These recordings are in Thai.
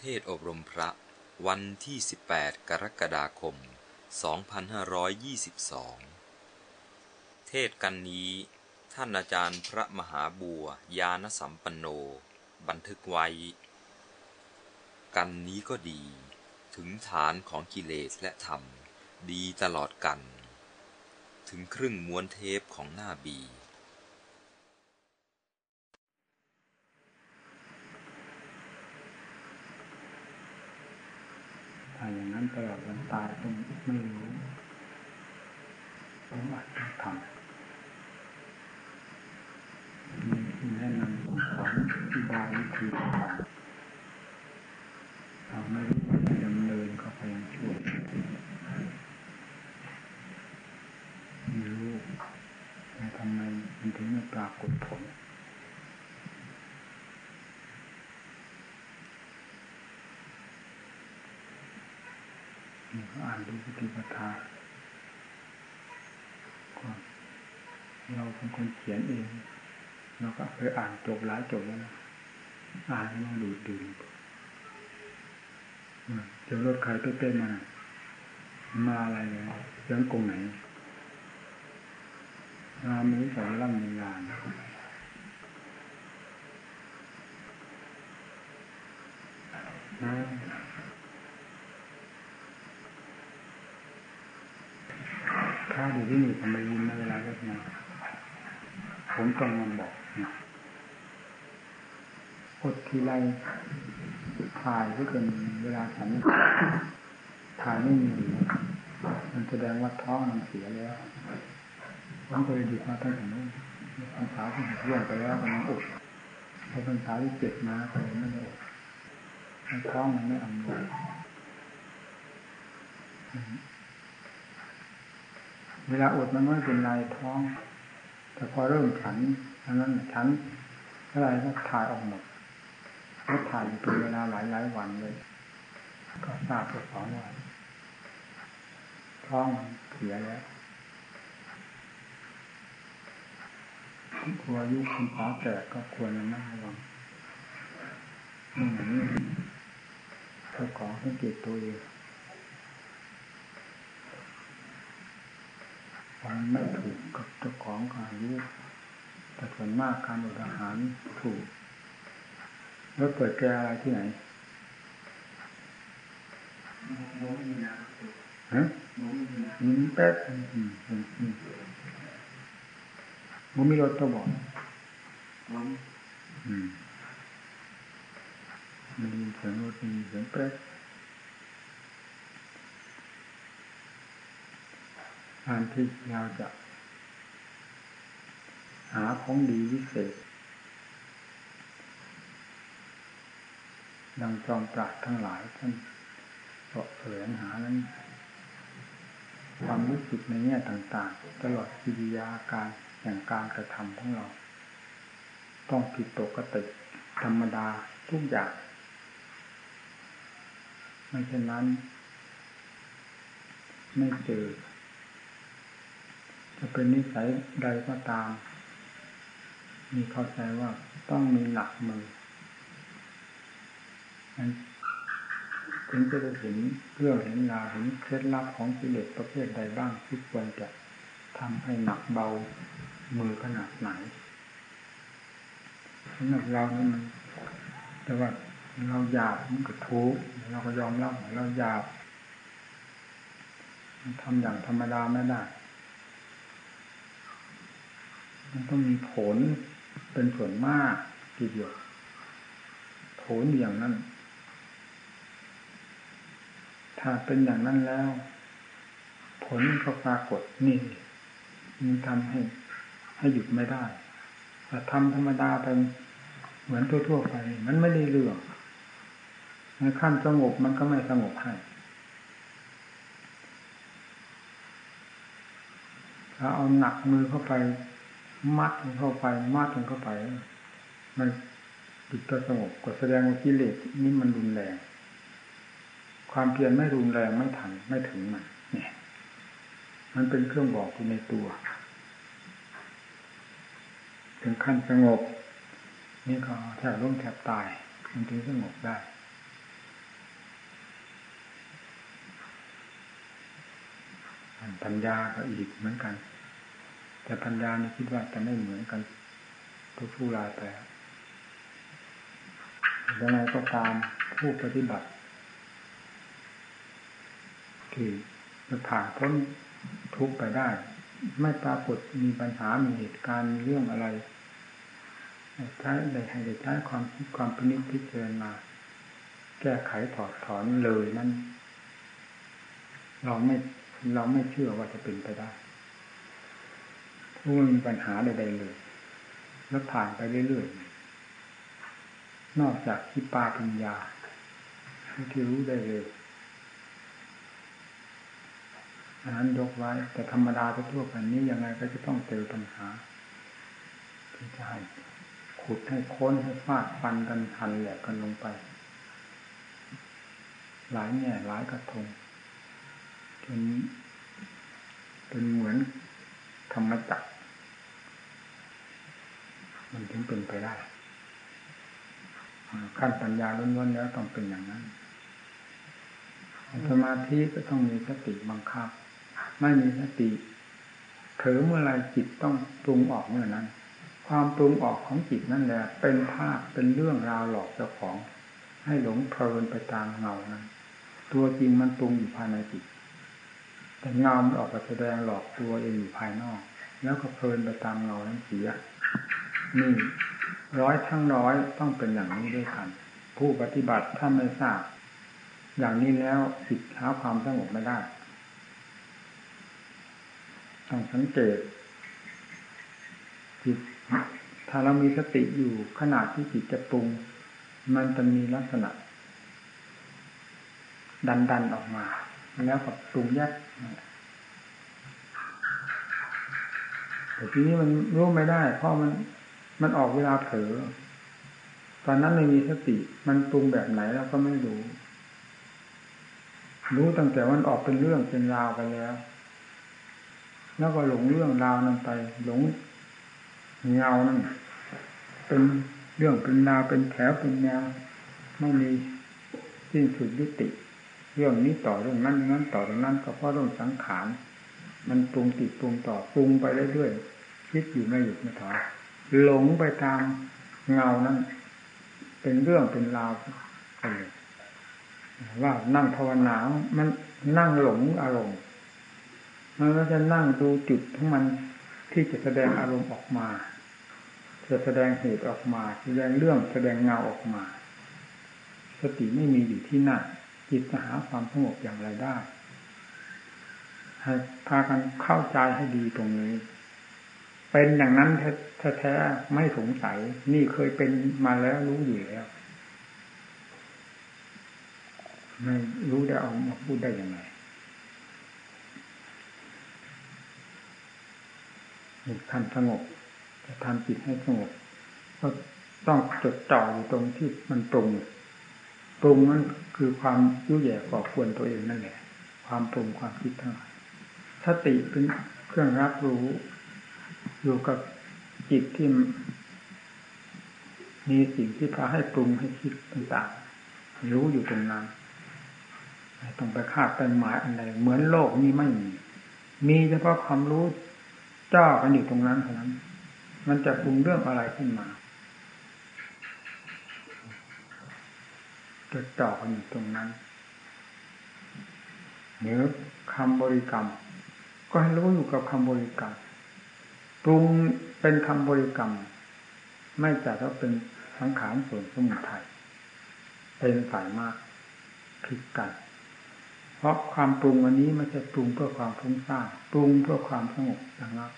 เทศอบรมพระวันที่ 18 กรกฎาคม 2522 เทศกันนี้ ท่านอาจารย์พระมหาบัวยานสัมปันโน บันทึกไว้ กันนี้ก็ดี ถึงฐานของกิเลสและธรรม ดีตลอดกัน ถึงครึ่งม้วนเทปของหน้าบี อย่างนั้นตลอดวันตายต้องไม่รู้ต้องอัดต้องทำมีที่แนะนำสอนที่บายวิธีทำเราไม่รู้ว่าจะดำเนินก็พยายามช่วยไม่รู้แต่ทำไมมันถึงไม่ปรากฏผล อ่านดูปฏิปทาก่อนเราเป็นคนเขียนเอง เราก็เคยอ่านจบหลายจบแล้วอ่านแล้วมันดูดดื่มเจอรถใครเต้นๆมา มาอะไรเนี่ยเรื่องกงไหนมามือสองล่ำมีงานนะ ข้าอยู่ที่นี่ทำไมยินในเวลาเลิกงานผมต้องมาบอกนะอดทีไรถ่ายก็เกินเวลาฉันถ่ายไม่มีมันแสดงว่าท้องมันเสียแล้วผมเคยหยุดมาตั้งแต่นู้นพรรษาที่ร่วงไปแล้วกำลังอดพอพรรษาที่เจ็ดมาก็เลยไม่ได้อดท้องมันไม่อำนวย เวลาอดมันไม่เป็นไรท้อง แต่พอเริ่มฉันอันนั้นฉันอะไรก็ถ่ายออกหมดก็ถ่ายเป็นเวลาหลายหลายวันเลย ก็ทราบตัวสองว่าท้องเสียแล้วควรอายุคุณฟ้าแตกก็ควรจะนั่งระวังนี่อย่างนี้เจ้าของสังเกตตัวเอง มันไม่ถูกกับเจ้าของก็อายุแต่ส่วนมากการอดอาหารถูก แล้วเปิดแกอะไรที่ไหนฮะมีแป๊บอืมอืมอืมมันมีรถตัวบอกอืมมีเสียงรถมีเสียงแป๊บ การที่เราจะหาของดีวิเศษดังจอมปราดทั้งหลายท่านเสาะแสวงหานั้นความรู้สึกในแง่ต่างๆ ตลอดกิริยาการอย่างการกระทำของเรา ต้องผิดปกติธรรมดาทุกอย่าง ไม่เช่นนั้น ไม่เจอ จะเป็นนิสัยใดก็ตาม มีเข้าใจว่าต้องมีหลักมือถึงจะได้เห็นเรื่องเห็นราวเห็นเคล็ดลับของกิเลสประเภทใดบ้างที่ควรจะทำให้หนักเบามือขนาดไหนสำหรับเรานี่มันแต่ว่าเราหยาบมันก็ทุกเราก็ยอมรับเราหยาบ มันทำอย่างธรรมดาไม่ได้ มันต้องมีผลเป็นส่วนมากทีเดียวผลอย่างนั้น ถ้าเป็นอย่างนั้นแล้ว ผลก็ปรากฏนี่มันทำให้ ให้หยุดไม่ได้แต่ทำธรรมดาไปเหมือนทั่วๆไป มันไม่ได้เรื่องในขั้นสงบมันก็ไม่สงบให้ถ้าเอาหนักมือเข้าไป มัดเข้าไป มัดเข้าไป มันจิตก็สงบก็แสดงว่ากิเลสนี้มันรุนแรง ความเพียรไม่รุนแรงไม่ถันไม่ถึงมันเนี่ยมันเป็นเครื่องบอกอยู่ในตัว ถึงขั้นสงบ นี่ก็แทบร่มแทบตาย มันถึงสงบได้ปัญญาก็อีกเหมือนกัน แต่ปัญญานี่คิดว่าจะไม่เหมือนกัน ทุกผู้รายไปยังไงก็ตามผู้ปฏิบัติที่จะผ่านพ้นทุกไปได้ ไม่ปรากฏมีปัญหา มีเหตุการณ์เรื่องอะไรใช้ได้ให้ได้ใช้ความคิดความพินิจพิจารณาแก้ไขถอดถอนเลยนั้น เราไม่เราไม่เชื่อว่าจะเป็นไปได้ ผู้มีปัญหาใดๆเลย แล้วผ่านไปเรื่อยๆ นอกจากที่ปาปัญญาที่รู้ได้เลยอันนั้นยกไว้ แต่ธรรมดาทั่วไปนี้ยังไงก็จะต้องเจอปัญหาที่จะให้ขุดให้ค้นให้ฟาดฟันกันทันแหลกกันลงไป หลายแง่หลายกระทงจนเป็นเหมือนธรรมจักร มันถึงเป็นไปได้ขั้นปัญญาล้วนๆแล้วต้องเป็นอย่างนั้นสมาธิก็ต้องมีสติบังคับ ไม่มีสติเผลอเมื่อไรจิตต้องปรุงออกเมื่อนั้น ความปรุงออกของจิตนั่นแหละเป็นภาพเป็นเรื่องราวหลอกเจ้าของ ให้หลงเพลินไปตามเงานั้น ตัวจริงมันปรุงอยู่ภายในจิต แต่เงามันออกมาแสดงหลอกตัวเองอยู่ภายนอก แล้วก็เพลินไปตามเงานั้นเสีย นี่ร้อยทั้งร้อยต้องเป็นอย่างนี้ด้วยกัน ผู้ปฏิบัติถ้าไม่ทราบ อย่างนี้แล้วจิตหาความสงบไม่ได้ต้องสังเกตจิตถ้าเรามีสติอยู่ขนาดที่จิตจะปรุง มันจะมีลักษณะ ดันดันออกมา แล้วก็ปรุงแยกแต่ทีนี้มันรู้ไม่ได้ เพราะมัน มันออกเวลาเผลอตอนนั้นไม่มีสติ มันปรุงแบบไหนเราก็ไม่รู้ รู้ตั้งแต่มันออกเป็นเรื่องเป็นราวไปแล้ว แล้วก็หลงเรื่องราวนั้นไป หลงเงานั่นเป็นเรื่องเป็นราวเป็นแถวเป็นแนวไม่มีสิ้นสุดยุติ เรื่องนี้ต่อเรื่องนั้นเรื่องนั้นต่อเรื่องนั้นก็เพราะเรื่องสังขาร มันปรุงติดปรุงต่อปรุงไปเรื่อยๆคิดอยู่ไม่หยุดไม่ถอย หลงไปตามเงานั้น เป็นเรื่องเป็นราวว่านั่งภาวนา มันนั่งหลงอารมณ์มันก็จะนั่งดูจุดของมันที่จะแสดงอารมณ์ออกมา จะแสดงเหตุออกมา แสดงเรื่องแสดงเงาออกมา สติไม่มีอยู่ที่นั่นจิตจะหาความสงบอย่างไรได้ให้พากันเข้าใจให้ดีตรงนี้ เป็นอย่างนั้นแท้ๆไม่สงสัย นี่เคยเป็นมาแล้วรู้อยู่แล้วไม่รู้ได้เอามาพูดได้ยังไงท่านสงบจะทำจิตให้สงบก็ต้องจดจ่ออยู่ตรงที่มันปรุง ปรุงนั่นคือความยุ่ยแย่ก่อควรตัวเองนั่นแหละ ความปรุงความคิดทั้งหลายสติเป็นเครื่องรับรู้ อยู่กับจิตที่มีสิ่งที่พาให้ปรุงให้คิดต่างๆรู้อยู่ตรงนั้นต้องไปคาดไปหมายอะไรเหมือนโลกนี้ไม่มี มีเฉพาะความรู้เจ้ากันอยู่ตรงนั้นเท่านั้น มันจะปรุงเรื่องอะไรขึ้นมาจะจ่อกันอยู่ตรงนั้นเหนือคำบริกรรม ก็ให้รู้อยู่กับคำบริกรรม ปรุงเป็นคำบริกรรม ไม่จัดว่าเป็นสังขารส่วนสมุทัยเป็นฝ่ายมากผิดกัน เพราะความปรุงวันนี้ม่ใช่ปรุงเพื่อความฟุ้งซ่านปรุงเพื่อความสงบอย่างนั้น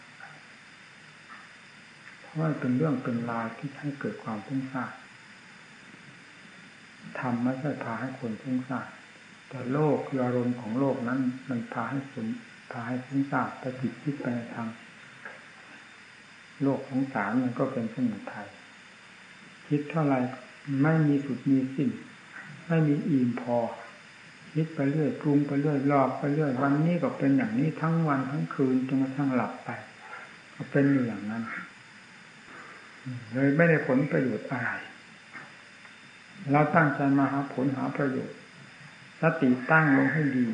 เพราะว่าเป็นเรื่องเป็นราวที่ให้เกิดความฟุ้งซ่านทำไม่ใช่พาให้คนฟุ้งซ่านแต่โลกคืออารมณ์ของโลกนั้น มันพาให้คนพาให้ฟุ้งซ่านแต่จิตคิดไปทาง โลกของสารมันก็เป็นสมุทัยคิดเท่าไรไม่มีสุดมีสิ้น ไม่มีอิ่มพอ คิดไปเรื่อยปรุงไปเรื่อยหลอกไปเรื่อยวันนี้ก็เป็นอย่างนี้ทั้งวันทั้งคืนจนกระทั่งหลับไป ก็เป็นอย่างนั้น เลยไม่ได้ผลประโยชน์อะไรเราตั้งใจมาหาผลหาประโยชน์สติตั้งลงให้ดี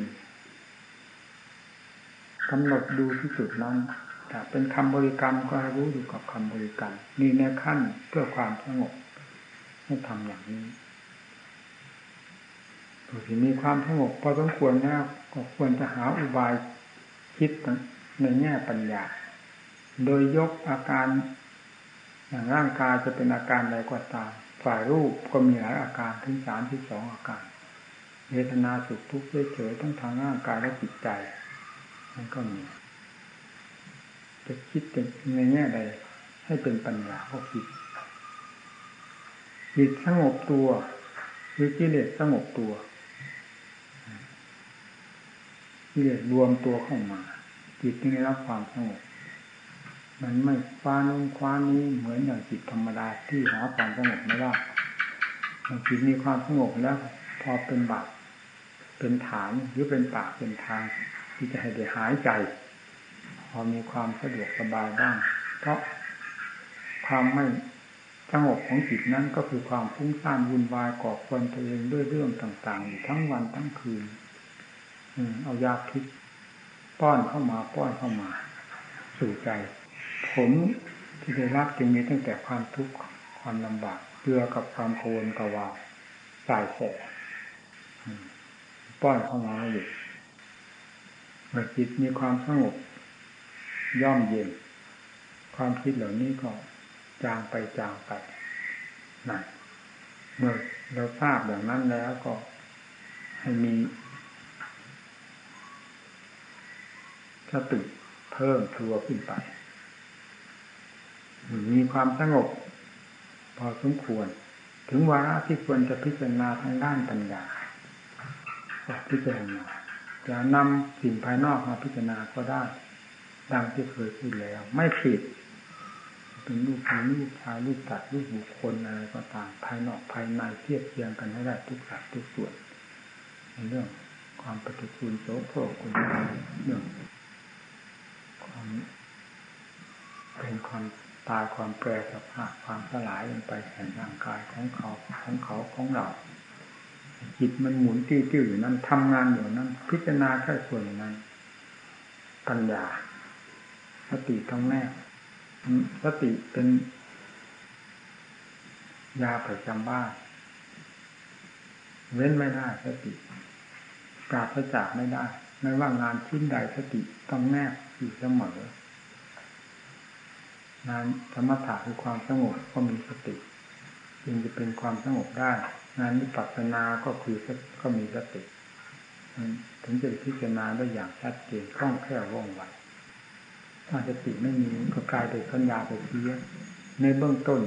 กำหนดดูที่จุดนั้น แต่เป็นคำบริกรรมก็ให้รู้อยู่กับคำบริกรรมนี่ในขั้นเพื่อความสงบให้ทำอย่างนี้ผู้ที่มีความสงบพอสมควรแล้วก็ควรจะหาอุบายคิดในแง่ปัญญา โดยยกอาการอย่างร่างกายจะเป็นอาการใดก็ตามฝ่ายรูปก็มีหลายอาการถึงสามที่สองอาการเวทนาสุขทุกข์เฉยๆทั้งทางร่างกายและจิตใจ มันก็มี จะคิดในแง่ใด ให้เป็นปัญญาก็คิดจิตสงบตัวหรือกิเลสสงบตัวกิเลสรวมตัวเข้ามา จิตจึงได้รับความสงบมันไม่คว้านู้นคว้านี้เหมือนอย่างจิตธรรมดาที่หาความสงบไม่ได้จิตมีความสงบแล้ว พอเป็นบาตเป็นฐานหรือเป็นปากเป็นทาง ที่จะให้ได้หายใจ อมีความสะดวกสบายบ้าง เพราะความไม่สงบของจิตนั้นก็คือความฟุ้งซ่านวุ่นวายก่อควรตัวเอด้วยเรื่องต่างๆอยู่ทั้งวันทั้งคืนเอายาพิษป้อนเข้ามาป้อนเข้ามา สู่ใจผลที่ได้รับจึงมีตั้งแต่ความทุกข์ความลำบากเพื่อกับความโคนกวาสายแสป้อนเข้ามาอยู่เมื่อจิตมีความสงบ ย่อมเย็น ความคิดเหล่านี้ก็จางไปจางไปนั่นเมื่อเราทราบอย่างนั้นแล้วก็ให้มีสติเพิ่มทัวขึ้นไป มีความสงบ พอสมควร ถึงวาระที่ควรจะพิจารณาทางด้านปัญญาพิจารณาจะนำสิ่งภายนอกมาพิจารณาก็ได้ ดังที่เคยพูดแล้ว ไม่ผิด เป็นรูปผู้รูปชายรูปตัดรูปบุคคลอะไรก็ตามภายนอกภายในเทียบเทียงกันให้ได้ทุกสัดทุกส่วนในเรื่องความปฏิกูลโสโครกคุณเรื่องความเป็นความตายความแปรสภาพความสลายลงไปแห่งร่างกายของเขาของเขาของเราจิตมันหมุนติ้วติ้วอยู่นั้นทำงานอยู่นั้น พิจารณาแค่ส่วนนั้นปัญญา สติต้องแน่สติเป็นยาประจำบ้านเว้นไม่ได้สติปราศจากไม่ได้ ไม่ว่างานชิ้นใดสติต้องแนบอยู่เสมอ งานธรรมถะคือความสงบก็มีสติจึงจะเป็นความสงบได้ งานวิปัสสนาก็คือก็มีสติถึงจะพิจารณาได้อย่างชัดเจนคล่องแคล่วว่องไว ถ้าสติไม่มีก็กลายเป็นสัญญาไปเสียในเบื้องต้น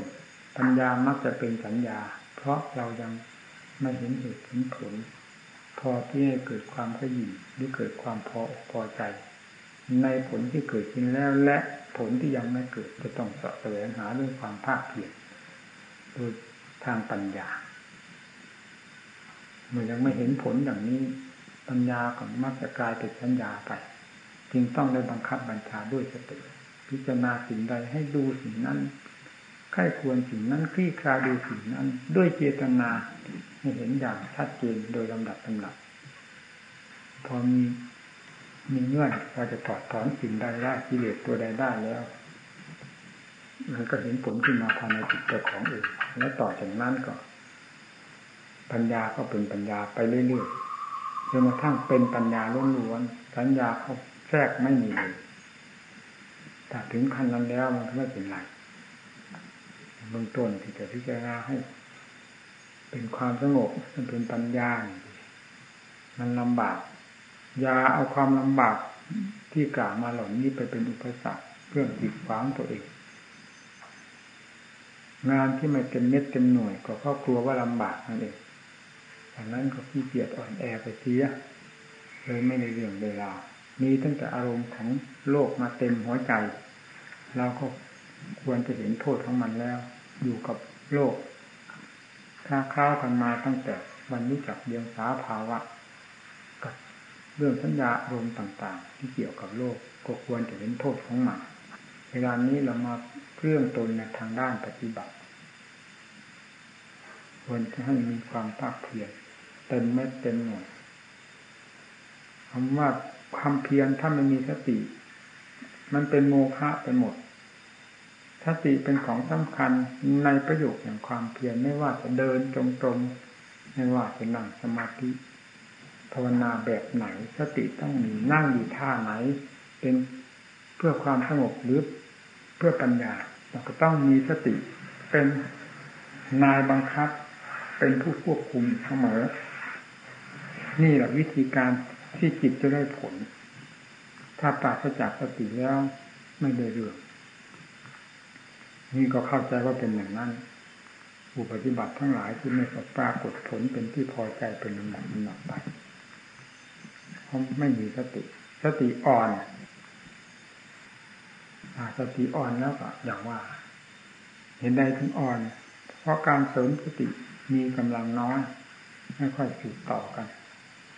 ปัญญามักจะเป็นสัญญา เพราะเรายังไม่เห็นเหตุเห็นผล พอที่ให้เกิดความขยินหรือเกิดความพอพอใจ ในผลที่เกิดขึ้นแล้วและผลที่ยังไม่เกิดจะต้องสะแสวงหาด้วยความภาคเพียรโดยทางปัญญาเมื่อยังไม่เห็นผลอย่างนี้ ปัญญาก็มักจะกลายเป็นสัญญาไป จึงต้องได้บังคับบัญชาด้วยสติพิจารณาสิ่งใดให้ดูสิ่งนั้นใครควรสิ่งนั้นคลี่คลายดูสิ่งนั้น ด้วยเจตนาให้เห็นอย่างชัดเจนโดยลำดับลำดับพอมีมีเงื่อนเราจะถอดถอนสิ่งใดได้กิเลสตัวใดได้แล้วมันก็เห็นผลขึ้นมาภายในจิตใจของเองแล้วต่อจากนั้นก็ ปัญญาก็เป็นปัญญาไปเรื่อยๆจนกระทั่งเป็นปัญญาล้วนๆสัญญาเขา แทรกไม่มีเลยแต่ถึงขั้นนั้นแล้วมันก็ไม่เป็นไรเบื้องต้นที่จะพิจารณาให้ เป็นความสงบมันเป็นปัญญา มันลำบากอย่าเอาความลำบากที่กล่าวมาเหล่านี้ไปเป็นอุปสรรคเพื่อจิดขวางตัวเอง งานที่ไม่เต็มเม็ดเต็มหน่วย ก็เพราะกลัวว่าลำบากนั่นเองดังนั้นก็ขี้เกียจอ่อนแอไปเสียเลยไม่ในเรื่องเวลา มีตั้งแต่อารมณ์ของโลกมาเต็มหัวใจ เราก็ควรจะเห็นโทษของมันแล้ว อยู่กับโลกค้าข้าวกันมาตั้งแต่วันนี้จักเดียงสาภาวะ กับเรื่องสัญญาอารมณ์ต่างๆ ที่เกี่ยวกับโลกก็ควรจะเห็นโทษของมันเวลานี้เรามาเครื่องตนในทางด้านปฏิบัติควรจะให้มีความภาคเพียรเต็มเม็ดเต็มหน่วยคำว่า ความเพียรถ้าไม่มีสติ มันเป็นโมฆะไปหมด สติเป็นของสำคัญในประโยชน์อย่างความเพียรไม่ว่าจะเดินจงกรมไม่ว่าจะนั่งสมาธิภาวนาแบบไหน สติต้องมีนั่งอยู่ท่าไหน เป็นเพื่อความสงบหรือเพื่อปัญญาเราก็ต้องมีสติเป็นนายบังคับ เป็นผู้ควบคุมเสมอ นี่แหละวิธีการ ที่จิตจะได้ผล ถ้าปราศจากสติแล้วไม่ได้เรื่อง นี่ก็เข้าใจว่าเป็นอย่างนั้นผู้ปฏิบัติทั้งหลายที่ไม่ปรากฏผลเป็นที่พอใจเป็นลำดับลำดับไปเพราะไม่มีสติ สติอ่อนสติอ่อนแล้วก็อย่างว่า เห็นใดถึงอ่อน เพราะการเสริมสติมีกำลังน้อย ไม่ค่อยสืบต่อกัน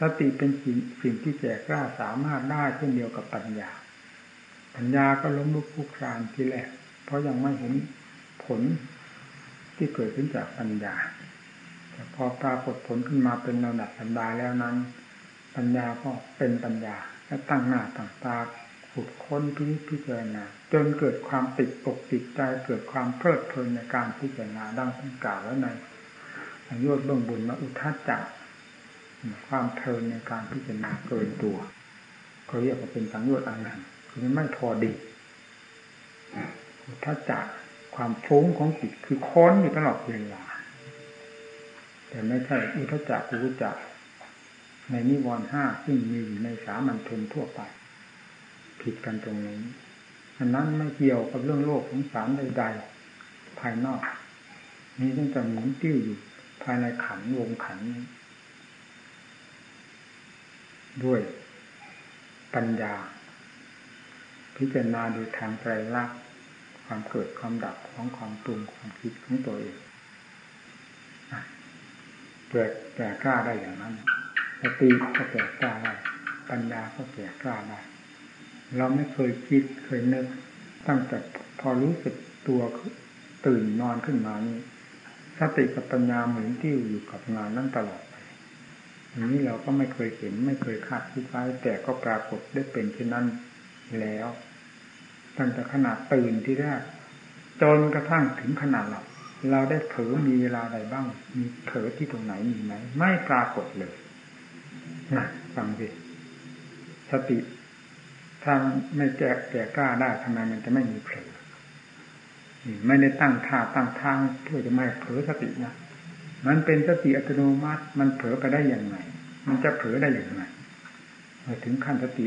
สติเป็นสิ่งสิ่งที่แก่กล้าสามารถได้เช่นเดียวกับปัญญา ปัญญาก็ล้มลุกคลุกคลานทีแรกเพราะยังไม่เห็นผลที่เกิดขึ้นจากปัญญา แต่พอปรากฏผลขึ้นมาเป็นระดับสันดาแล้วนั้น ปัญญาก็เป็นปัญญาและตั้งหน้าตั้งตาขุดค้นพิพิจารณาจนเกิดความติดอกติดใจเกิดความเพลิดเพลินในการพิจารณาดังที่กล่าวไว้ในสังโยชน์เบื้องบนมาอุทัจจะ ความเพลินในการพิจารณาเกินตัวเขาเรียกว่าเป็นสังโยชน์อันหนึ่งคือไม่พอดีอุทัจจะความฟุ้งของจิตคือค้นอยู่ตลอดเวลาแต่ไม่ใช่อุทจักอุจจักในนิวรณ์ห้าซึ่งมีอยู่ในสามัญชนทั่วไป ผิดกันตรงนี้อันนั้นไม่เกี่ยวกับเรื่องโลกของสารใดๆภายนอกมีตั้งแต่หมุนติ้วอยู่ภายในขันวงขัน ด้วยปัญญา พิจารณาโดยทางไตรลักษณ์ความเกิดความดับของความปรุงความคิดของตัวเองเกิดแก่กล้าได้อย่างนั้นสติก็แก่กล้าได้ปัญญาก็แก่กล้าได้เราไม่เคยคิดเคยนึกตั้งแต่พอรู้สึกตัวตื่นนอนขึ้นมานี้สติกับปัญญาเหมือนที่อยู่กับงานนั้นตลอด อันนี้เราก็ไม่เคยเห็นไม่เคยคาดคิดไว้แต่ก็ปรากฏได้เป็นเช่นนั้นแล้วตั้งแต่ขนาดตื่นที่แรกจนกระทั่งถึงขนาดหลับเราได้เผลอมีเวลาใดบ้าง มีเผลอที่ตรงไหนมีไหมไม่ปรากฏเลยนะฟังสิสติถ้าไม่แจกแก่กล้าได้ทำไมมันจะไม่มีเผลอไม่ได้ตั้งท่าตั้งทางเพื่อจะไม่เผลอสตินะ มันเป็นสติอัตโนมัติมันเผลอไปได้อย่างไรมันจะเผลอได้อย่างไรถึงขั้นสติ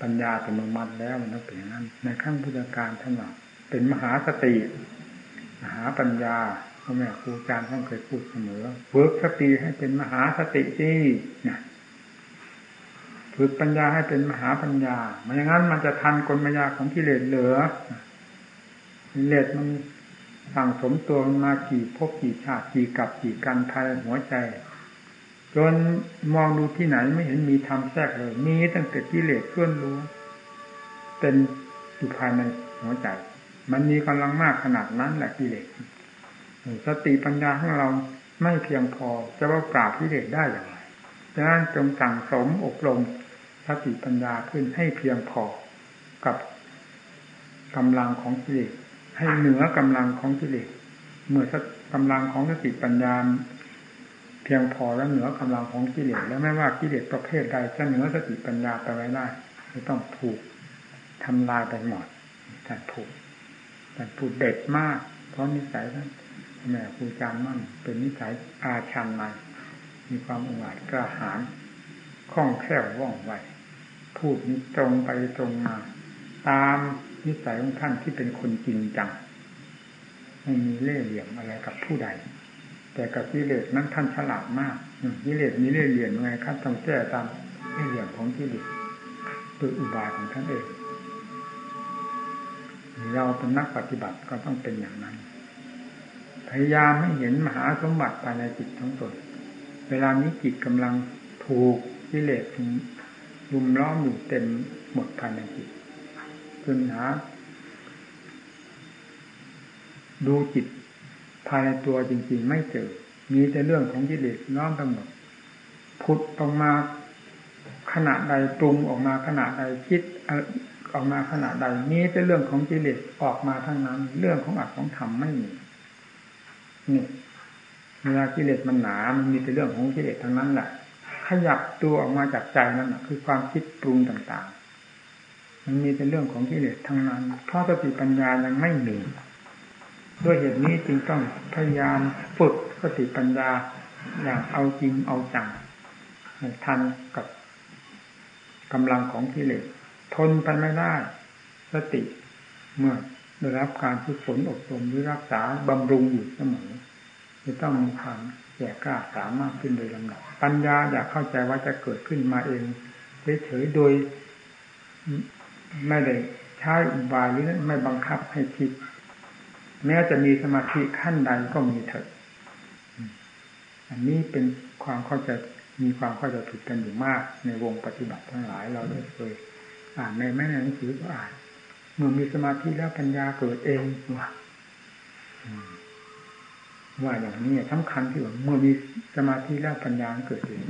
ปัญญาอัตโนมัติแล้วมันต้องเป็นอย่างนั้นในขั้งพุทธการท่านว่าเป็นมหาสติมหาปัญญาพ่อแม่ครูอาจารย์ท่านเคยพูดเสมอฝึกสติให้เป็นมหาสติที่นะฝึกปัญญาให้เป็นมหาปัญญาไม่อย่างนั้นมันจะทันกลมายาของกิเลสเหลือกิเลสมัน สั่งสมตัวมากี่พบกี่ชาติกี่กับกี่กันภายหัวใจ จนมองดูที่ไหนไม่เห็นมีธรรมแทรกเลย มีตั้งแต่กิเลสเคลื่อนรู้เป็นอยู่ภายในหัวใจ มันมีกำลังมากขนาดนั้นแหละกิเลสสติปัญญาของเราไม่เพียงพอจะว่าปราบกิเลสได้อย่างไรดังนั้นจงสั่งสมอบรมสติปัญญาขึ้นให้เพียงพอกับกำลังของกิเลส ให้เหนือกำลังของกิเลสเมื่อกำลังของสติปัญญาเพียงพอแล้วเหนือกำลังของกิเลสแล้วไม่ว่ากิเลสประเภทใดจะเหนือสติปัญญาไปไว้ได้จะต้องถูกทำลายไปหมดแต่ถูกแต่ผูดเด็ดมาก เพราะนิสัยท่านแม่ครูจามั่นเป็นนิสัยอาชันในมีความองอาจกระหายคล่องแคล่วว่องไวพูดนี้ตรงไปตรงมา ตาม นิสัยของท่านที่เป็นคนจริงจังไม่มีเล่ห์เหลี่ยมอะไรกับผู้ใด แต่กับกิเลสนั้นท่านฉลาดมากกิเลสมีเล่ห์เหลี่ยมไงครับต้องแก้ตามเล่ห์เหลี่ยมของกิเลสโดยอุบายของท่านเองเราเป็นนักปฏิบัติก็ต้องเป็นอย่างนั้น พยายามไม่เห็นมหาสมบัติภายในจิตทั้งตนเวลานี้จิตกำลังถูกกิเลสลุมล้อมอยู่เต็มหมดภายในจิต จนหา ดูจิตภายในตัวจริง ๆ ไม่เจอ มีแต่เรื่องของกิเลสน้อมทั้งหมดพุดออกมาขณะใดปรุงออกมาขณะใดคิดออกมาขณะใดนี้เป็นเรื่องของกิเลสออกมาทั้งนั้น เรื่องของอัตของธรรมไม่มีนี่เวลากิเลสมันหนามันมีแต่เรื่องของกิเลสทั้งนั้นแหละขยับตัวออกมาจากใจนั่นคือความคิดปรุงต่างๆ มันมีแต่เรื่องของกิเลสทั้งนั้น เพราะสติปัญญายังไม่หนึ่งด้วยเหตุนี้จึงต้องพยายามฝึกสติปัญญาอย่างเอาจริงเอาจังทันกับกำลังของกิเลสทนไปไม่ได้ สติเมื่อได้รับการฝึกฝนอบรมหรือรักษาบำรุงอยู่เสมอจะต้องมีความแก่กล้าสามารถขึ้นโดยลำดับปัญญาอยากเข้าใจว่าจะเกิดขึ้นมาเองเฉยๆโดย ไม่ได้ใช้อุบายหรือไม่บังคับให้คิด แม้จะมีสมาธิขั้นใดก็มีเถิดอันนี้เป็นความเข้าใจมีความเข้าใจผิดกันอยู่มาก ในวงปฏิบัติทั้งหลายเราได้เคยอ่านในแม่หนังสือก็อ่านเมื่อมีสมาธิแล้วปัญญาเกิดเองว่าว่าอย่างนี้สำคัญที่ว่าเมื่อมีสมาธิแล้วปัญญาเกิดเอง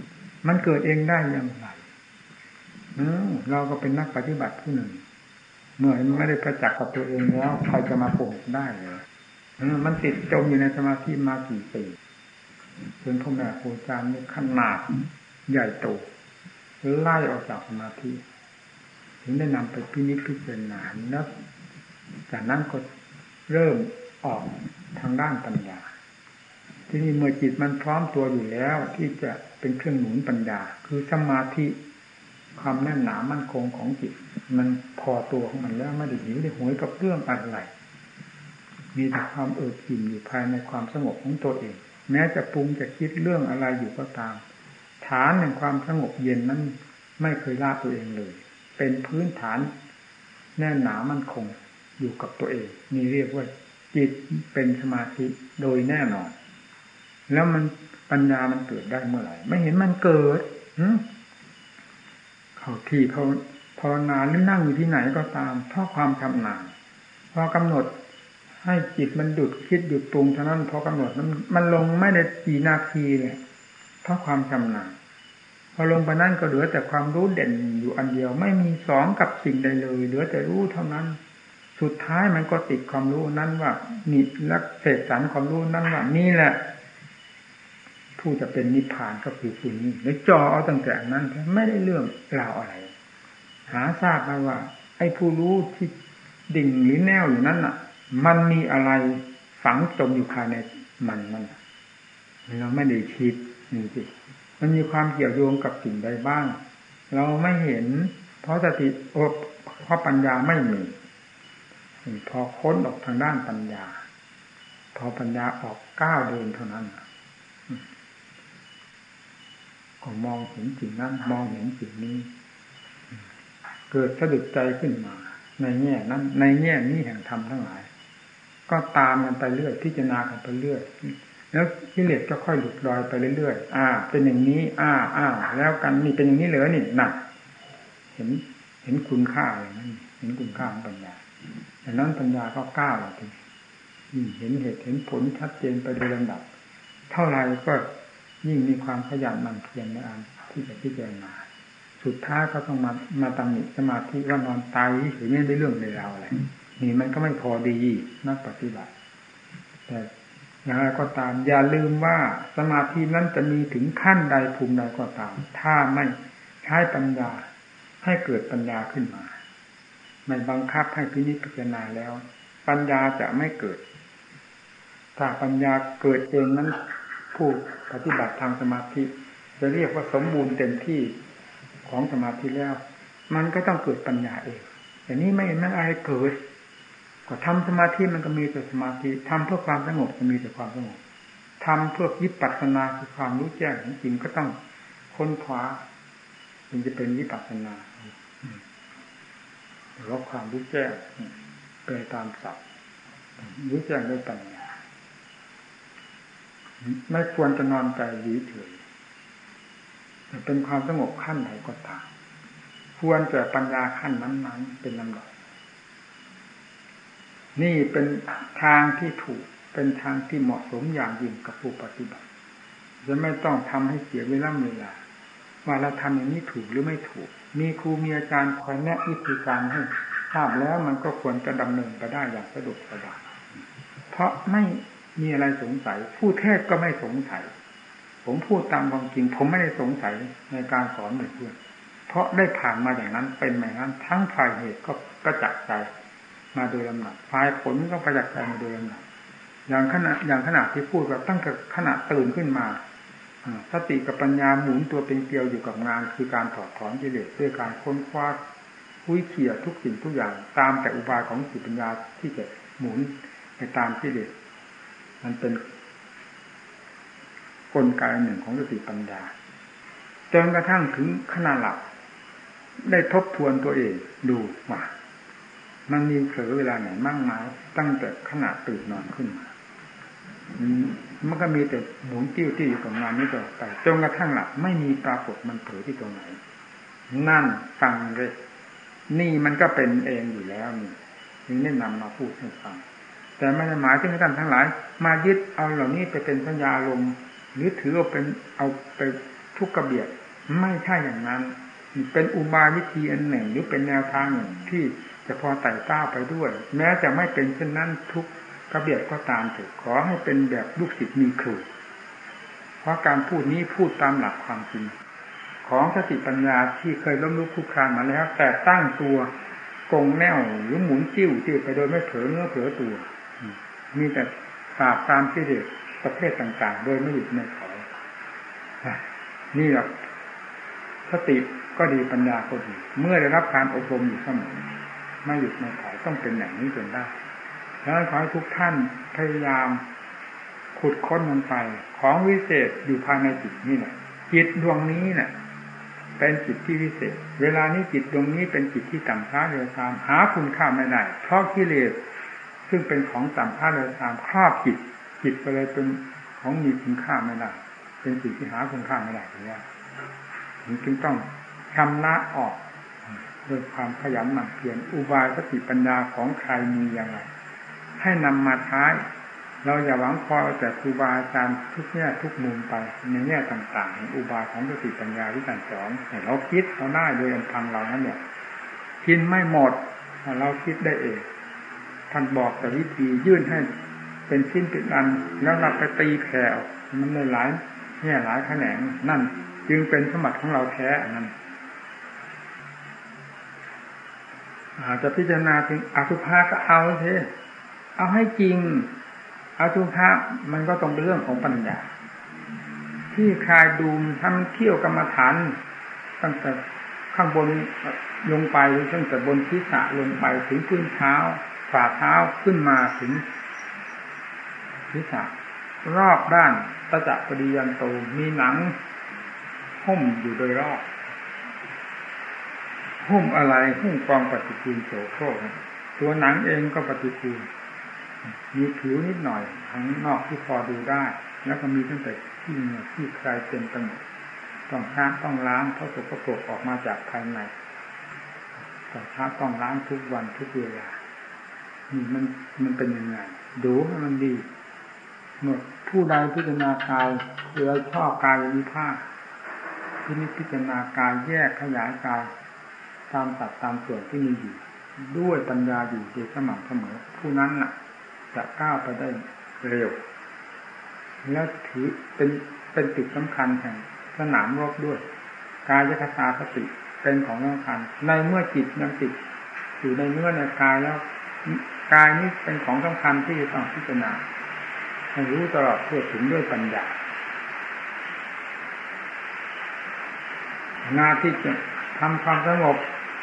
มันเกิดเองได้อย่างไร เราก็เป็นนักปฏิบัติผู้หนึ่ง เมื่อไม่ได้ประจักษ์กับตัวเองแล้วใครจะมาโกงได้เลยมันติดจมอยู่ในสมาธิมากี่ปีจนพ่อแม่ครูอาจารย์นี่ขนาดใหญ่โตไล่ออกจากสมาธิถึงได้นำไปพินิจพิจารณาแล้วจากนั้นก็เริ่มออกทางด้านปัญญา ที่นี่เมื่อจิตมันพร้อมตัวอยู่แล้ว ที่จะเป็นเครื่องหนุนปัญญา คือสมาธิ ความแน่นหนามั่นคงของจิต มันพอตัวของมันแล้วไม่ได้หิวได้หวยกับเรื่องอะไร มีแต่ความเอิบอิ่มอยู่ภายในความสงบของตัวเอง แม้จะปรุงจะคิดเรื่องอะไรอยู่ก็ตาม ฐานแห่งความสงบเย็นนั้นไม่เคยละตัวเองเลย เป็นพื้นฐานแน่นหนามั่นคงอยู่กับตัวเองนี่เรียกว่าจิตเป็นสมาธิโดยแน่นอน แล้วมันปัญญามันเกิดได้เมื่อไหร่ ไม่เห็นมันเกิด เขาที่ภาวนาหรือนั่งอยู่ที่ไหนก็ตาม เพราะความชำนาญพอกำหนดให้จิตมันดุดคิดหยุดปรุงเท่านั้นพอกำหนดมันมันลงไม่ได้กี่นาทีเลยเพราะความชำนาญพอลงไปนั่นก็เหลือแต่ความรู้เด่นอยู่อันเดียว ไม่มีสองกับสิ่งใดเลย เหลือแต่รู้เท่านั้น สุดท้ายมันก็ติดความรู้นั้นว่านี่และเศษสารความรู้นั้นว่านี่แหละ ผู้จะเป็นนิพพานก็คือคุณนี้แล้วจอเอาตั้งแต่นั้นไม่ได้เรื่องราวอะไร หาทราบมว่า ไอ้ผู้รู้ที่ดิ่งหรือแนวอยู่นั้นอะ มันมีอะไรฝังจมอยู่ภายในมันนั่นเราไม่ได้คิดนี่สิมันมีความเกี่ยวโยงกับสิ่งใดบ้าง เราไม่เห็น เพราะสติเพราะปัญญาไม่มีพอค้นออกทางด้านปัญญา พอปัญญาออกก้าวเดินเท่านั้น ก็มองเห็นสิ่งนั้น มองเห็นสิ่งนี้ เกิดสะดุดใจขึ้นมา ในแง่นั้น ในแง่นี้แห่งธรรมทั้งหลาย ก็ตามกันไปเรื่อยพิจารณากันไปเรื่อยแล้วกิเลสก็ค่อยหลุดลอยไปเรื่อยๆ อ่า เป็นอย่างนี้ อ่าอ้าแล้วกันนี่เป็นอย่างนี้เหรอนี่หนัก เห็น เห็นคุณค่าอย่างนั้น เห็นคุณค่าของปัญญาแต่นั้นปัญญาก็ก้าวทีเห็นเหตุเห็นผลชัดเจนไปโดยลำดับ เท่าไรก็ ยิ่งมีความขยันมันเพียรในอันที่จะพิจารณาสุดท้ายก็ต้องมามาตำหนิสมาธิว่านอนตายหรือไม่ได้เรื่องในเราอะไรนี่มันก็ไม่พอดีนักปฏิบัติ แต่อย่างไรก็ตามอย่าลืมว่าสมาธินั้นจะมีถึงขั้นใดภูมิใดก็ตาม ถ้าไม่ใช้ปัญญาให้เกิดปัญญาขึ้นมาไม่บังคับให้พินิจพิจารณาแล้ว ปัญญาจะไม่เกิด ถ้าปัญญาเกิดเองนั้นผู้ ปฏิบัติทางสมาธิ จะเรียกว่าสมบูรณ์เต็มที่ของสมาธิแล้ว มันก็ต้องเกิดปัญญาเองแต่นี้ไม่ไม่อะไรเกิดก็ทำสมาธิมันก็มีแต่สมาธิทำเพื่อความสงบก็มีแต่ความสงบทำเพื่อยิปัสนาคือความรู้แจ้งจริงก็ต้องค้นคว้าถึงจะเป็นวิปัสนาหรือว่าความรู้แจ้งไปตามศัพท์รู้แจ้งด้วยปัญญา ไม่ควรจะนอนใจยืเฉยเป็นความสงบขั้นไหนก็ตามควรจะปัญญาขั้นนั้นๆ เป็นลำดับนี่เป็นทางที่ถูกเป็นทางที่เหมาะสมอย่างยิ่งกับผู้ปฏิบัติ จะไม่ต้องทำให้เสียเวลาเวลาว่าเราทำอย่างนี้ถูกหรือไม่ถูก มีครูมีอาจารย์คอยแนะวิธีการให้ทราบแล้วมันก็ควรจะดำเนินไปได้อย่างสะดวกสบายเพราะไม่ มีอะไรสงสัย ผู้เทศก็ไม่สงสัย ผมพูดตามความจริง ผมไม่ได้สงสัยในการสอนเพื่อนเพราะได้ผ่านมาอย่างนั้นเป็นแบบนั้น ทั้งฝ่ายเหตุก็กระจัดใจมาโดยลำดับฝ่ายผลก็ประจักษ์ใจมาโดยลำดับอย่างขณะอย่างขณะที่พูดแบบตั้งแต่ขณะตื่นขึ้นมาสติกับปัญญาหมุนตัวเป็นเกลียวอยู่กับงาน คือการถอดถอนกิเลสด้วยการค้นคว้าคุยเขี่ยทุกสิ่งทุกอย่าง ตามแต่อุบายของสติปัญญาที่จะหมุนไปตามกิเลส มันเป็นกลไกหนึ่งของสติปัญญาจนกระทั่งถึงขณะหลับได้ทบทวนตัวเองดูว่ามันมีเผลอเวลาไหนมั่งไหมตั้งแต่ขณะตื่นนอนขึ้นมามันก็มีแต่หมุนติ้วที่อยู่กับงานนี้ต่อไปจนกระทั่งหลับไม่มีปรากฏมันเผลอที่ตรงไหน นั่นฟังเลย นี่มันก็เป็นเองอยู่แล้วนี่จึงได้นำมาพูดให้ฟัง แต่ไม่ได้หมายถึงท่านทั้งหลาย มายึดเอาเหล่านี้ไปเป็นสัญญาลมหรือถือเอาเป็นเอาไปทุกกระเบียดไม่ใช่อย่างนั้น เป็นอุบายวิธีอันหนึ่ง หรือเป็นแนวทางหนึ่งที่จะพอไต่ต้าไปด้วย แม้จะไม่เป็นเช่นนั้นทุกกระเบียดก็ตามเถิดขอให้เป็นแบบลูกศิษย์มีครูเพราะการพูดนี้พูดตามหลักความจริงของสติปัญญาที่เคยล้มลุกคุกคานมาแล้ว แต่ตั้งตัวกงแนวหรือหมุนจิ้วจิ้วไปโดยไม่เผลอเนื้อเผลอตัว มีแต่ปราบตามที่เด็กประเภทต่างๆ โดยไม่หยุดไม่ถอยนี่แหละสติก็ดีปัญญาก็ดี เมื่อได้รับการอบรมอยู่เสมอไม่หยุดไม่ถอยต้องเป็นอย่างนี้จนได้แล้วขอให้ทุกท่านพยายามขุดค้นมันไป ของวิเศษอยู่ภายในจิตนี่แหละจิตดวงนี้เนะ่ะ เป็นจิตที่วิเศษ เวลานี้จิตดวงนี้เป็นจิตที่ต่ำช้าเรือตามหาคุณค่าไม่ได้เพราะกิเลส ซึ่งเป็นของต่ำช้าเรือตามครอบจิตจิตไปเลยเป็นของมีคุณค่าไม่ได้เป็นสิ่งที่หาคุณค่าไม่ได้เลยจึงต้องชำระออกด้วยความขยันหมั่นเพียรอุบายสติปัญญาของใครมีอย่างไร ให้นำมาใช้เราอย่าหวังพอแต่ครูบาอาจารย์ทุกแง่ทุกมุมไปในแง่ต่างๆ อุบายของสติปัญญาที่ท่านสอนเราคิดเราได้โดยลำพังเรานั้นเนี่ยกินไม่หมดเราคิดได้เอง ท่านบอกแต่วิธียื่นให้เป็นชิ้นเป็นอัน แล้วเราไปตีแผ่มันเลยหลายแง่หลายแขนงนั่น จึงเป็นสมบัติของเราแท้อันนั้นอาจจะพิจารณาถึงอสุภะก็เอาเถอะเอาให้จริงอสุภะมันก็ต้องเป็นเรื่องของปัญญา ที่คลายดูมทำเที่ยวกรรมฐานตั้งแต่ข้างบนลงไปตั้งแต่บนทิศะลงไปถึงพื้นเท้า ฝ่าเท้าขึ้นมาถึงทิศะรอบด้านตะจักปฏิยันโตมีหนังหุ้มอยู่โดยรอบหุ้มอะไรหุ้มกองปฏิกูลโสโครกตัวหนังเองก็ปฏิกูลมีผิวนิดหน่อยทั้งนอกที่พอดูได้ แล้วก็มีตั้งแต่ที่เนื้อที่คลายเต็มไปหมดต้องช้าต้องล้างเพราะสกปรกออกมาจากภายในต้องช้าต้องล้างทุกวันทุกเวลา มันมันเป็นยังไงดูให้มันดีเมื่อผู้ใดพิจารณากายหรือชอบกายวิภาคที่นี้พิจารณากายแยกขยายกายตามตัดตามส่วนที่มีอยู่ ด้วยปัญญาอยู่โดยสม่ำเสมอ ผู้นั้นน่ะ จะก้าวไปได้เร็ว และถือเป็นเป็นจุดสำคัญแห่งสนามรบด้วย กายคตาสติเป็นของสำคัญในเมื่อจิตยังติดอยู่ในเนื้อในกายแล้ว กายนี้เป็นของสำคัญที่จะต้องพิจารณาให้รู้ตลอดทั่วถึงด้วยปัญญาหน้าที่จะทำความสงบ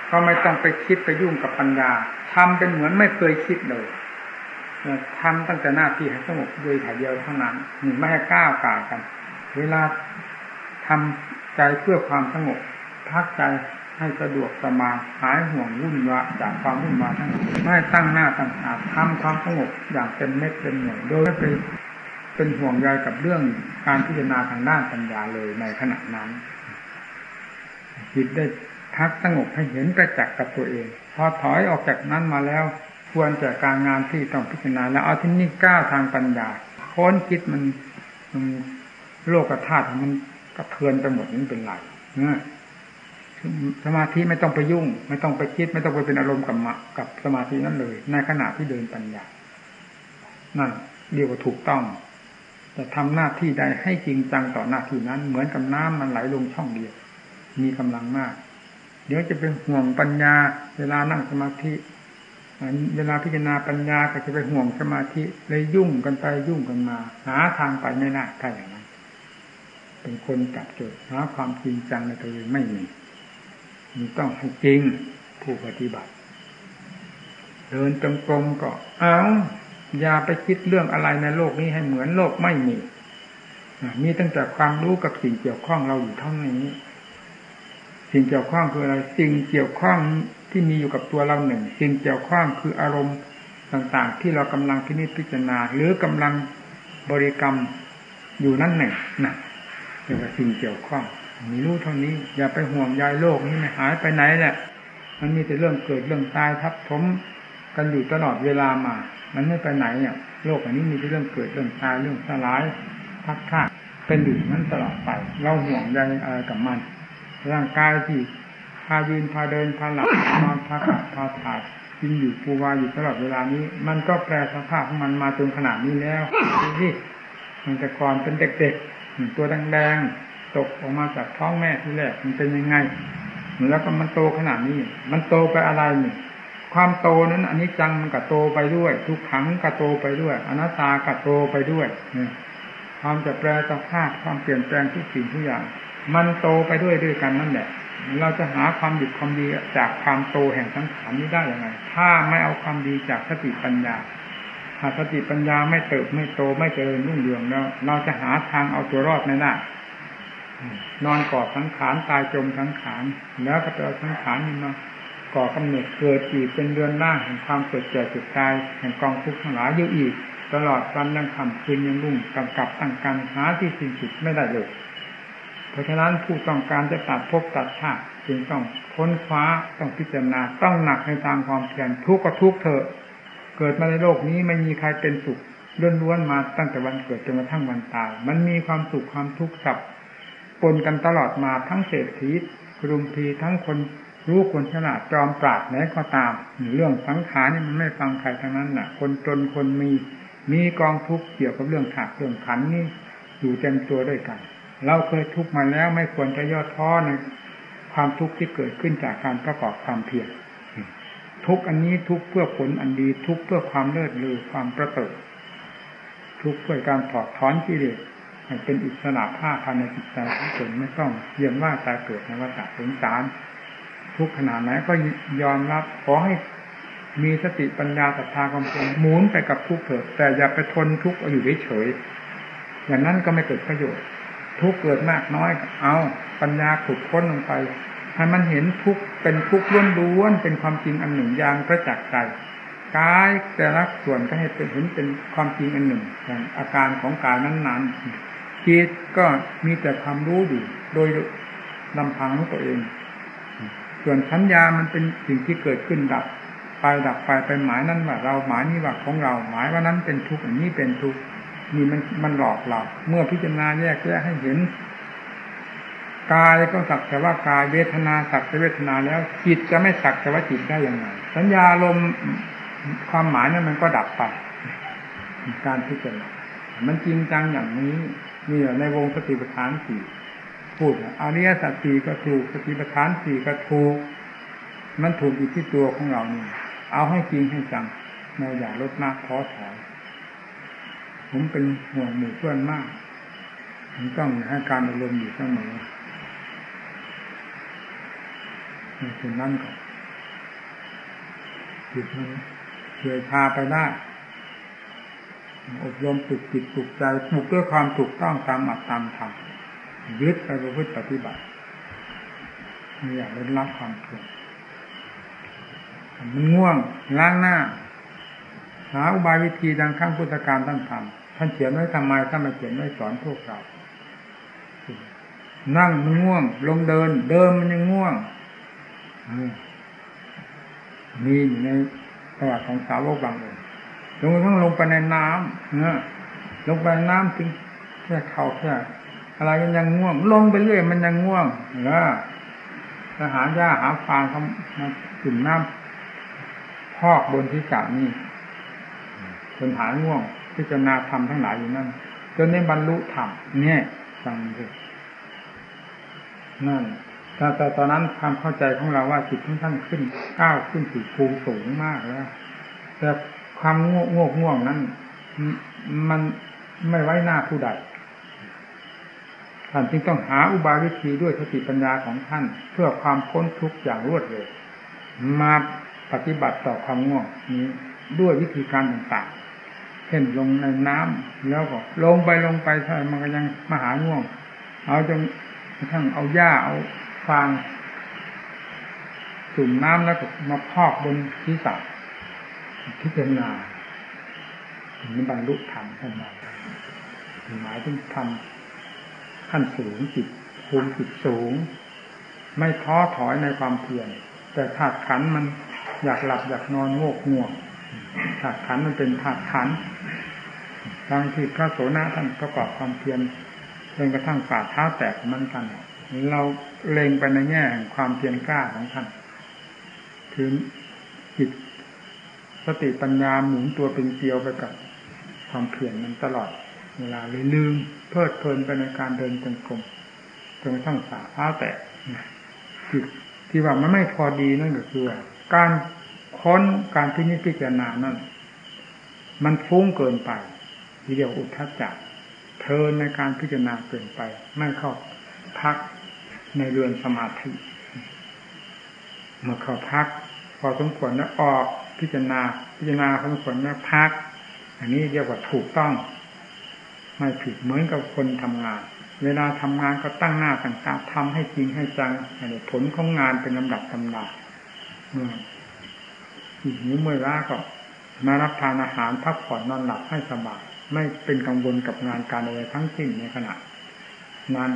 ก็ไม่ต้องไปคิดไปยุ่งกับปัญญาทำเป็นเหมือนไม่เคยคิดเลยทำตั้งแต่หน้าที่ให้สงบโดยถ่ายเดียวเท่านั้นไม่ให้ก้าวก่ายกัน เวลาทำใจเพื่อความสงบพักใจ ให้สะดวกสบายหายห่วงวุ่นวายจากความวุ่นวายทั้งหมดไม่ตั้งหน้าตั้งตาทำความสงบอย่างเต็มเม็ดเต็มหน่วยโดยไม่ไปเป็นห่วงใยกับเรื่องการพิจารณาทางด้านปัญญาเลยในขณะนั้นจิตได้พักสงบให้เห็นประจักษ์กับตัวเอง พอถอยออกจากนั้นมาแล้ว ควรจะการงานที่ต้องพิจารณาแล้วเอาที่นี่ก้าวทางปัญญาค้นคิดมันมันโลกธาตุมันกระเทือนไปหมดนี่เป็นไร สมาธิไม่ต้องไปยุ่ง ไม่ต้องไปคิด ไม่ต้องไปเป็นอารมณ์กับกับสมาธินั้นเลย ในขณะที่เดินปัญญา นั่นเรียกว่าถูกต้องจะทำหน้าที่ใดให้จริงจังต่อหน้าที่นั้น เหมือนกับน้ำมันไหลลงช่องเดียว มีกำลังมาก เดี๋ยวจะเป็นห่วงปัญญา เวลานั่งสมาธิเวลาพิจารณาปัญญาก็จะไปห่วงสมาธิเลยยุ่งกันไปยุ่งกันมา หาทางไปไม่น่าใช่อย่างนั้น เป็นคนจับจุดหาความจริงจังในตัวเองไม่มี มันต้องให้จริงผู้ปฏิบัติ เดินจงกรมก็เอาอย่าไปคิดเรื่องอะไรในโลกนี้ให้เหมือนโลกไม่มีมีตั้งแต่ความรู้กับสิ่งเกี่ยวข้องเราอยู่เท่านี้ สิ่งเกี่ยวข้องคืออะไรสิ่งเกี่ยวข้องที่มีอยู่กับตัวเราหนึ่ง สิ่งเกี่ยวข้องคืออารมณ์ต่างๆ ที่เรากำลังพินิจพิจารณา หรือกำลังบริกรรมอยู่นั่นหนึ่งนะเรียกว่าสิ่งเกี่ยวข้อง มีรู้เท่านี้ อย่าไปห่วงใยโลกนี้ไม่หายไปไหนแหละมันมีแต่เรื่องเกิดเรื่องตายทับถมกันอยู่ตลอดเวลามา มันไม่ไปไหนเนี่ยโลกอันนี้มีแต่เรื่องเกิดเรื่องตายเรื่องสลายพักท่าเป็นอยู่นั้นตลอดไป เราห่วงใยอะไรกับมัน ร่างกายที่พายืนพาเดินพาหลับนอนพาขับพาถ่ายกินอยู่ปูวาอยู่ตลอดเวลานี้ มันก็แปลสภาพของมันมาจนขนาดนี้แล้วดูสิมันแต่ก่อนเป็นเด็กๆตัวแดงๆ ตกออกมาจากท้องแม่ที่แรกมันเป็นยังไงแล้วก็มันโตขนาดนี้ มันโตไปอะไรนี่ความโตนั้นอันนี้จังมันก็โตไปด้วย ทุกขังก็โตไปด้วย อนัตตาก็โตไปด้วยความจะแปลสภาพความเปลี่ยนแปลงทุกสิ่งทุกอย่าง มันโตไปด้วยด้วยกันนั่นแหละ เราจะหาความดีความดีจากความโตแห่งสังขารนี้ได้อย่างไรถ้าไม่เอาความดีจากสติปัญญาหากสติปัญญาไม่เติบไม่โตไม่เจริญรุ่งเรืองแล้ว เราจะหาทางเอาตัวรอดไม่ได้ นอนกอดสังขารตายจมสังขารแล้วก็เอาสังขารนี้มาก่อกำเนิดเกิดอีกเป็นเรือนร่างแห่งความเกิดเจ็บจุดตายแห่งกองทุกข์ทั้งหลายอยู่อีก ตลอดวันยังคำคืนยังรุ่งกำกับตั้งการหาที่สิ้นสุดไม่ได้เลยเพราะฉะนั้นผู้ต้องการจะตัดภพตัดชาติจึงต้องค้นคว้าต้องพิจารณาต้องหนักในทางความเพียรทุกข์ก็ทุกข์เถอะ เกิดมาในโลกนี้ไม่มีใครเป็นสุขล้วนๆมาตั้งแต่วันเกิดจนกระทั่งวันตาย มันมีความสุขความทุกข์สับ ปนกันตลอดมาทั้งเศรษฐีกรุงพีทั้งคนรู้คนฉลาดจอมปราดไหนก็ตาม เรื่องสังขารนี่มันไม่ฟังใครทั้งนั้นน่ะ คนจนคนมีมีกองทุกข์เกี่ยวกับเรื่องถากเรื่องขันนี่อยู่เต็มตัวด้วยกัน เราเคยทุกข์มาแล้วไม่ควรจะย่อท้อในความทุกข์ที่เกิดขึ้นจากการประกอบความเพียรทุกอันนี้ทุกเพื่อผลอันดีทุกเพื่อความเลิศลือความประเสริฐทุกเพื่อการถอดถอนกิเลส ให้เป็นอิสระภาพภายในจิตใจของตนไม่ต้องเยี่ยมว่าตายเกิดในวัฏสงสาร ทุกขนาดไหนก็ยอมรับขอให้มีสติปัญญาศรัทธาความเพียรหมุนไปกับทุกเถิดแต่อย่าไปทนทุกข์อยู่เฉยอย่างนั้นก็ไม่เกิดประโยชน์ ทุกเกิดมากน้อย เอาปัญญาขุดค้นลงไปให้มันเห็นทุกเป็นทุกข์ล้วนๆเป็นความจริงอันหนึ่งอย่างประจักษ์ใจกายแต่ละส่วนก็ให้เป็นเห็นเป็นความจริงอันหนึ่งอางอาการของกายนั้นๆ จิตก็มีแต่ความรู้อยู่ โดยลำพังของตัวเอง ส่วนสัญญามันเป็นสิ่งที่เกิดขึ้นดับไปดับไปไปหมายนั้นว่า เราหมายนี้ว่าของเรา หมายว่านั้นเป็นทุกข์อันนี้เป็นทุกข์นี่มันมันหลอกเราเมื่อพิจารณาแยกแยกให้เห็นกายก็สักแต่ว่ากายเวทนาสักแต่เวทนาแล้วจิตจะไม่สักแต่ว่าจิตได้ยังไงสัญญาลมความหมายนั้นมันก็ดับไป การพิจารณามันจริงจังอย่างนี้ นี่ในวงสติปัฏฐานสี่พูดอริยสัจสี่ก็ถูกสติปัฏฐานสี่ก็ถูกมันถูกอยู่ที่ตัวของเรานี่เอาให้จริงให้จังเราอย่าลดมากท้อถอยผมเป็นห่วงหมู่เพื่อนมากผมต้องให้การอารมณ์อยู่เสมอในส่วนนั้นก็จิตมันเคยพาไปได้ อบรมปลุกจิตปลุกใจปลุกด้วยความถูกต้องตามอัตตามธรรมยึดไปประพฤติปฏิบัติไม่อยากเล่นรับความเพียรมันง่วงล้างหน้า หาอุบายวิธีดังข้างพุทธการท่านทำท่านเขียนไว้ทำไมท่านมาเขียนไว้สอนพวกเรา นั่งมันง่วง ลงเดิน เดินมันยังง่วงมีอยู่ในประวัติของสาวกบางองค์ ลงทั้งลงไปในน้ำเนลงไปในน้ำถึงแค่เข่าแค่อะไรมันยังง่วง ลงไปเรื่อยมันยังง่วงแล้วจะหาหญ้าหาฟางเขามาจุ่มน้ำพอกบนที่กานี่จนหายง่วงพิจารณาธรรมทั้งหลายอยู่นั่นจนได้บรรลุธรรมเนี่ยฟังดูนั่นแต่แต่ตอนนั้นความเข้าใจของเราว่าจิตของท่านขึ้นก้าวขึ้นสู่ภูมิสูงมากแล้วแต่ ความง่วงง่วงนั้น มันไม่ไว้หน้าผู้ใดท่านจึงต้องหาอุบายวิธีด้วยสติปัญญาของท่าน เพื่อความพ้นทุกข์อย่างรวดเร็วมาปฏิบัติต่อความง่วงนี้ด้วยวิธีการต่างๆ เช่นลงในน้ำแล้วก็ลงไปลงไปใช่มันก็ยังมาหาง่วง เอาจนกระทั่งเอาหญ้าเอาฟางจุ่มน้ำแล้วก็มาพอกบนศีรษะ พิจารณาถึงบรรลุธรรมท่านมาหมายถึงทำขั้นสูงจิตภูมิจิตสูง ไม่ท้อถอยในความเพียรแต่ธาตุขันมันอยากหลับอยากนอนโงกง่วงธาตุขันมันเป็นธาตุขันบางทีพระโสนะท่านประกอบความเพียรจนกระทั่งฝ่าเท้าแตกมันกัน เราเล็งไปในแง่แห่งความเพียรกล้าของท่านถึงจิต สติปัญญาหมุนตัวเป็นเกลียวไปกับความเพียรนั้นตลอด เวลาเลยลืมเพลิดเพลินไปในการเดินจงกรมจนกระทั่งฝ่าเท้าแตกจิตที่ว่ามันไม่พอดีนั่นก็คือการค้นการพินิจพิจารณานั่นมันฟุ้งเกินไปทีเดียวอุทธัจจะเทินในการพิจารณาเกินไป ไม่เข้าพักในเรือนสมาธิเมื่อเข้าพัก พอสมควรแล้วออก พิจารณาพิจารณาพอสมควรแล้พัก อันนี้เรียกว่าถูกต้องไม่ผิดเหมือนกับคนทำงาน เวลาทำงานก็ตั้งหน้าตั้งตาทำให้จริงให้จังผลของงานเป็นลำดับลำดาเมื่อหิวเมื่อล้าก็มารับทานอาหารพักผ่อนนอนหลับให้สบายไม่เป็นกังวลกับงานการอะไรทั้งสิ้นในขณะนั้น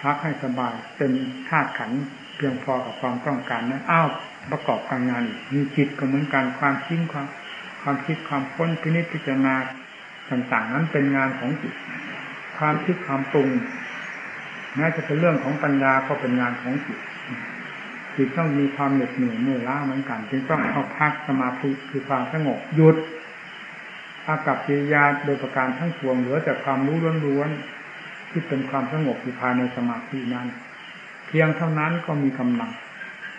พักให้สบายเป็นธาตุขันเพียงพอกับความต้องการนั้นอ้าว ประกอบการงาน มีจิตก็เหมือนกันความคิดความความคิดความค้นพินิจพิจารณาต่างๆ นั้นเป็นงานของจิต ความคิดความปรุงแม้จะเป็นเรื่องของปัญญาก็เป็นงานของจิตจิตต้องมีความเหน็ดเหนื่อยเมื่อยล้าเหมือนกัน จึงต้องเข้าพักสมาธิคือความสงบหยุดอากับปิยาโดยประการทั้งปวงเหลือแต่ความรู้ล้วนๆที่เป็นความสงบอยู่ภายในสมาธินั้น เพียงเท่านั้นก็มีกำลัง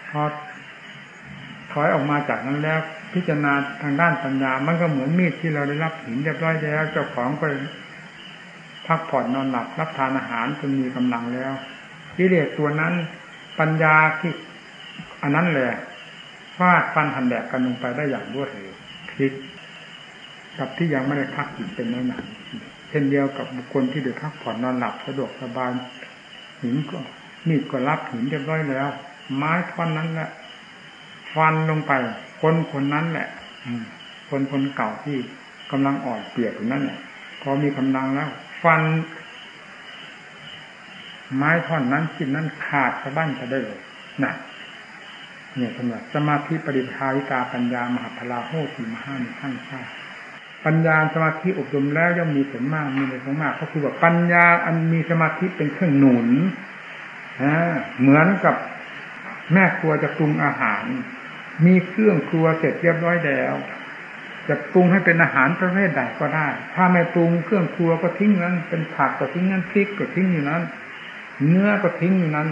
พอ ถอยออกมาจากนั้นแล้ว พิจารณาทางด้านปัญญา มันก็เหมือนมีดที่เราได้รับหินเรียบร้อยแล้ว เจ้าของก็พักผ่อนนอนหลับรับทานอาหารจนมีกำลังแล้วกิเลสตัวนั้นปัญญาที่อันนั้นแหละฟาดฟันหันแดกกันลงไปได้อย่างรวดเร็วพลิกกับที่ยังไม่ได้พักจิตเป็นน้อยหนาเช่นเดียวกับบุคคลที่ได้พักผ่อนนอนหลับสะดวกสบายหินก็มีดก็รับหินเรียบร้อยแล้ว ไม้ท่อนนั้นแหละ ฟันลงไป คนคนนั้นแหละคนคนเก่าที่กำลังอ่อนเปียกอยู่นั่นแหละพอมีกำลังแล้ว ฟัน ไม้ท่อนนั้นชิ้นนั้นขาดสะบั้นไปได้เลยนะเนี่ยสำหรับสมาธิปริภาวิกาปัญญามหาพลาโหติมห้าในขั้นข้าปัญญาสมาธิอบรมแล้วย่อมมีผลมากมีผลมากก็คือว่าปัญญาอันมีสมาธิเป็นเครื่องหนุนเหมือนกับแม่ครัวจะปรุงอาหาร มีเครื่องครัวเสร็จเรียบร้อยแล้ว จะปรุงให้เป็นอาหารประเภทใดก็ได้ ถ้าไม่ปรุงเครื่องครัวก็ทิ้งนั้น เป็นผักก็ทิ้งนั้นพริกก็ทิ้งอยู่นั้น เนื้อก็ทิ้งอยู่นั้น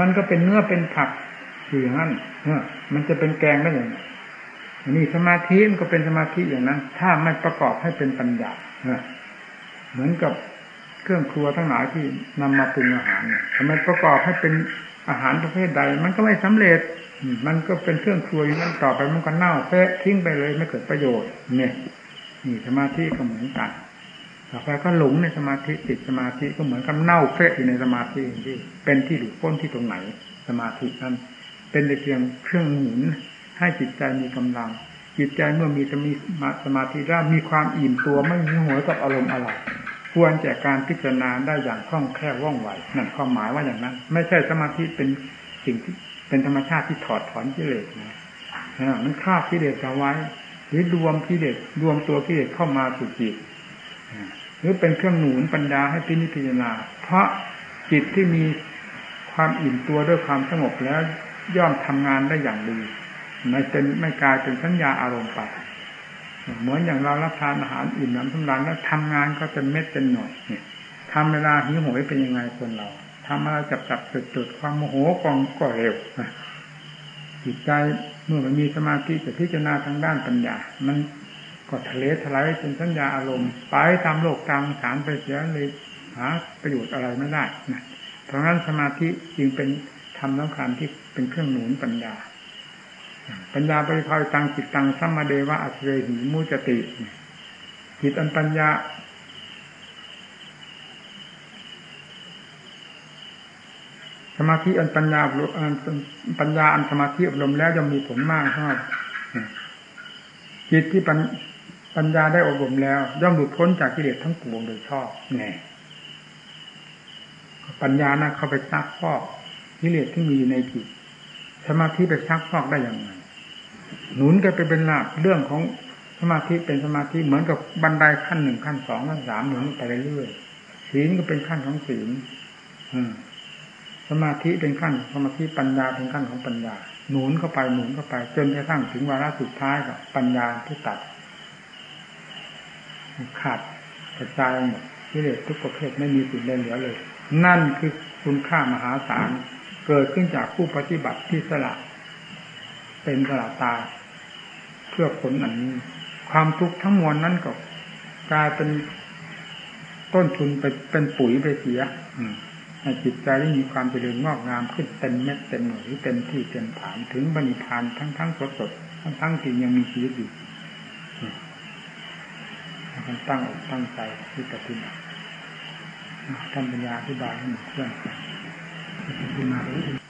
มันก็เป็นเนื้อเป็นผักอยู่อย่างนั้นมันจะเป็นแกงได้อย่างนี่สมาธิมันก็เป็นสมาธิอย่างนั้น ถ้าไม่ประกอบให้เป็นปัญญาเหมือนกับเครื่องครัวทั้งหลายที่นำมาปรุงอาหารทำไมประกอบให้เป็นอาหารประเภทใด มันก็ไม่สำเร็จ มันก็เป็นเครื่องครัวอย่างนั้นต่อไปมันก็เน่าแพะทิ้งไปเลยไม่เกิดประโยชน์ เนี่ยนี่สมาธิก็เหมือนกันต่อไปก็หลงในสมาธิติดสมาธิก็เหมือนกับเน่าเฟะอยู่ในสมาธิที่เป็นที่หลุดพ้นที่ตรงไหน สมาธินั้นเป็นแต่เพียงเครื่องหมุนให้จิตใจมีกำลัง จิตใจเมื่อมีสมีสมาธิแล้วมีความอิ่มตัวไม่มีหัวกับอารมณ์อะไรควรแก่การพิจารณาได้อย่างคล่องแคล่วว่องไวนั่นความหมายว่าอย่างนั้น ไม่ใช่สมาธิเป็นสิ่งที่ เป็นธรรมชาติที่ถอดถอนกิเลสนะมันฆ่ากิเลสเอาไว้ หรือรวมกิเลสรวมตัวกิเลสเข้ามาสู่จิตหรือเป็นเครื่องหนุนปัญญาให้พิจารณาเพราะจิตที่มีความอิ่มตัวด้วยความสงบแล้วย่อมทำงานได้อย่างดีไม่เป็นไม่กลายเป็นสัญญาอารมณ์ไปเหมือนอย่างเรารับทานอาหารอิ่มน้ำสำราญแล้วทำงานก็เป็นเม็ดเป็นหน่อยเนี่ยทำเวลาหิวโหยเป็นยังไงคนเรา ทำอะไรจับจับจุดจุดความโมโหกองก็เร็วจิตใจเมื่อมันมีสมาธิจะพิจารณาทางด้านปัญญา มันก็ทะเลทลายเป็นสัญญาอารมณ์ไปตามโลกตามฐานไปเสียเลยหาประโยชน์อะไรไม่ได้นะเพราะงั้นสมาธิจึงเป็นธรรมสำคัญที่เป็นเครื่องหนุนปัญญา ปัญญาบริภายตังจิตตังสัมมาเดวะอัจเรหิมุจติจิตอันปัญญา สมาธิอันปัญญาปัญญาอันสมาธิอบรมแล้วจะมีผลมากครับจิตที่ปัญญาได้อบรมแล้ว ย่อมหลุดพ้นจากกิเลสทั้งปวงโดยชอบแน่ปัญญานะเข้าไปซักฟอกกิเลสที่มีอยู่ในจิตสมาธิไปซักฟอกได้อย่างไรหนุนกันไปเป็นลาบเรื่องของสมาธิเป็นสมาธิเหมือนกับบันไดขั้นหนึ่งขั้นสองขั้นสามหนุนไปเรื่อยๆศีลก็เป็นขั้นของศีล สมาธิเป็นขั้นสมาธิปัญญาเป็นขั้นของปัญญา หนุนเข้าไปหนุนเข้าไป จนกระทั่งถึงวาระสุดท้ายกับปัญญาที่ตัด ขาดกระจายหมดกิเลสทุกประเภทไม่มีสิ่งใดเหลือเลย นั่นคือคุณค่ามหาศาลเกิดขึ้นจากผู้ปฏิบัติที่สละเป็นสละตาเพื่อผลอันนี้ ความทุกข์ทั้งมวลนั้นก็กลายเป็นต้นทุนไปเป็นปุ๋ยไปเสีย ให้จิตใจได้มีความเจริญงอกงามขึ้นเต็มเม็ดเต็มหน่วยเต็มที่เต็มฐานถึงบริพานทั้งทั้งสดสดทั้งทั้งที่ยังมีชีวิตอยู่ท่านตั้งอกตั้งใจที่ปฏิบัติท่านปัญญาอธิบายให้หมดเพื่อนที่มารณาไป